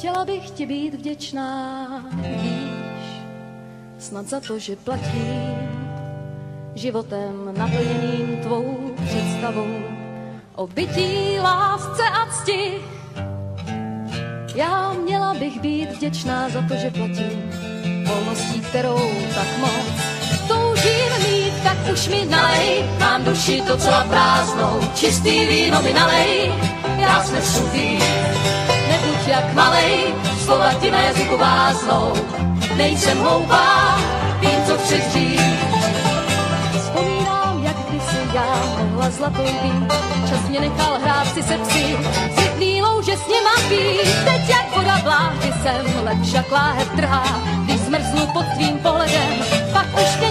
Chtěla bych ti být vděčná, víš, snad za to, že platím životem naplněným tvou představou o bytí, lásce a cti. Já měla bych být vděčná za to, že platím volností, kterou tak moc toužím mít, tak už mi nalej. Mám duši docela prázdnou, čistý víno mi nalej. Já víc, nebuď jak malej, slova ti na jazyku váznou. Nejsem hloupá, vím, co chceš říct. Vzpomínám, jak kdysi já mohla zlatou být, čas mě nechal hrát si se psy, světlý louže s něma pít. Teď jak voda v láhvi jsem, lepša láhev trhá, když zmrznu pod tvým pohledem, pak už mě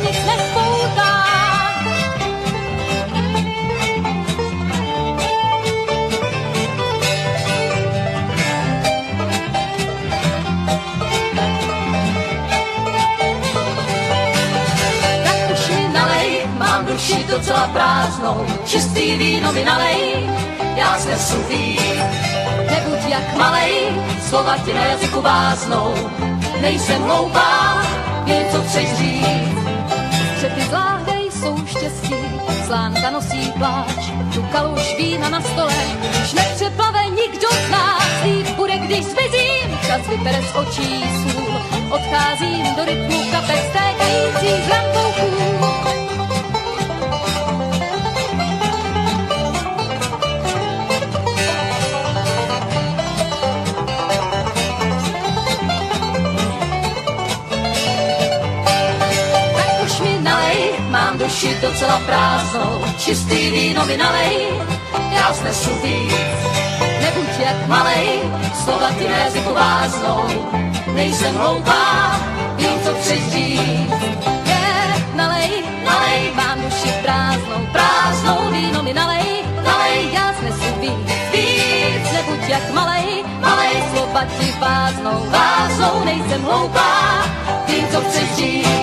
duši docela prázdnou, čistý víno mi nalej, já znesu víc. Nebuď jak malej, slova ti na jazyku váznou, nejsem hloupá, vím, co chceš říct. Střepy z láhve jsou štěstí, slánka nosí pláč, tu kaluž vína na stole, už nepřeplave nikdo z nás, líp bude, když zmizím, čas vypere z očí sůl, odcházím do rytmu kapek stékající z rampouků. tak duši docela prázdnou, čistý víno mi nalej, já znesu víc. Nebuď jak malej, slova ti jazyku váznou, nejsem hloupá, vím, co chceš říct. Nalej, nalej, mám duši prázdnou, prázdnou, víno mi nalej, nalej, já znesu víc, víc. Nebuď jak malej, malej, slova ti váznou, váznou, nejsem hloupá, vím, co chceš říct.